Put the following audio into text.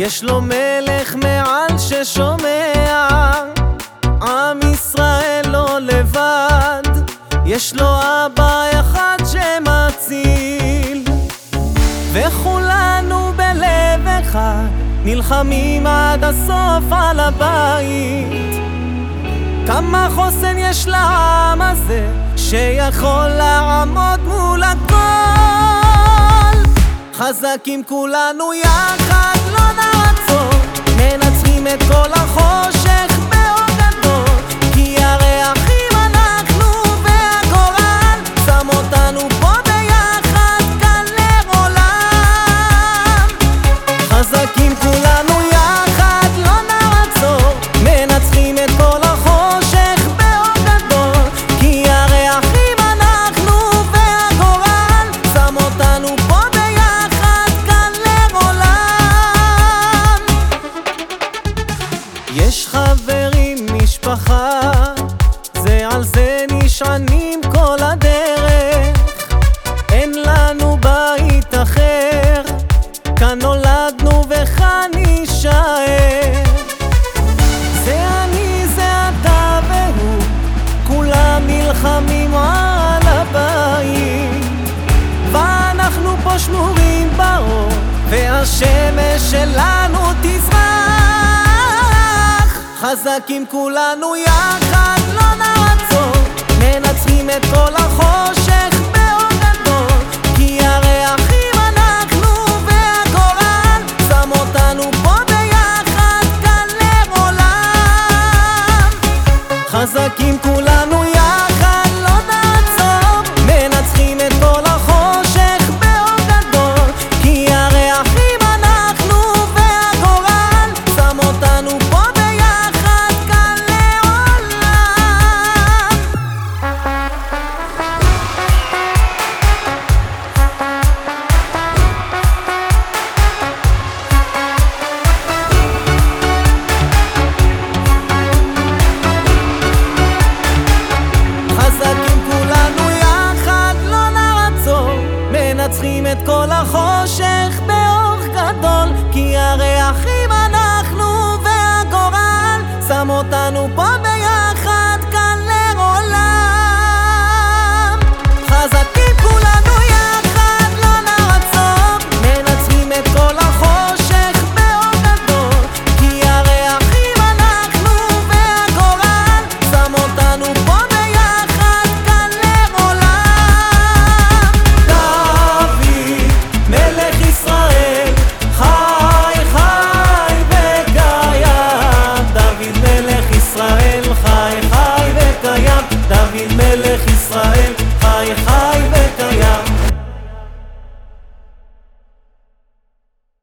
יש לו מלך מעל ששומע, עם ישראל לא לבד, יש לו אבא אחד שמציל, וכולנו בלב אחד נלחמים עד הסוף על הבית. כמה חוסן יש לעם הזה, שיכול לעמוד מול הכל. חזקים כולנו יחד, את כל החושך על זה נשענים כל הדרך. אין לנו בית אחר, כאן נולדנו וכאן נישאר. זה אני, זה אתה והוא, כולם נלחמים על הבית. ואנחנו פה שמורים באור, והשמש שלנו תזרח. חזקים כולנו יחד, לא נעצור, חזקים כולנו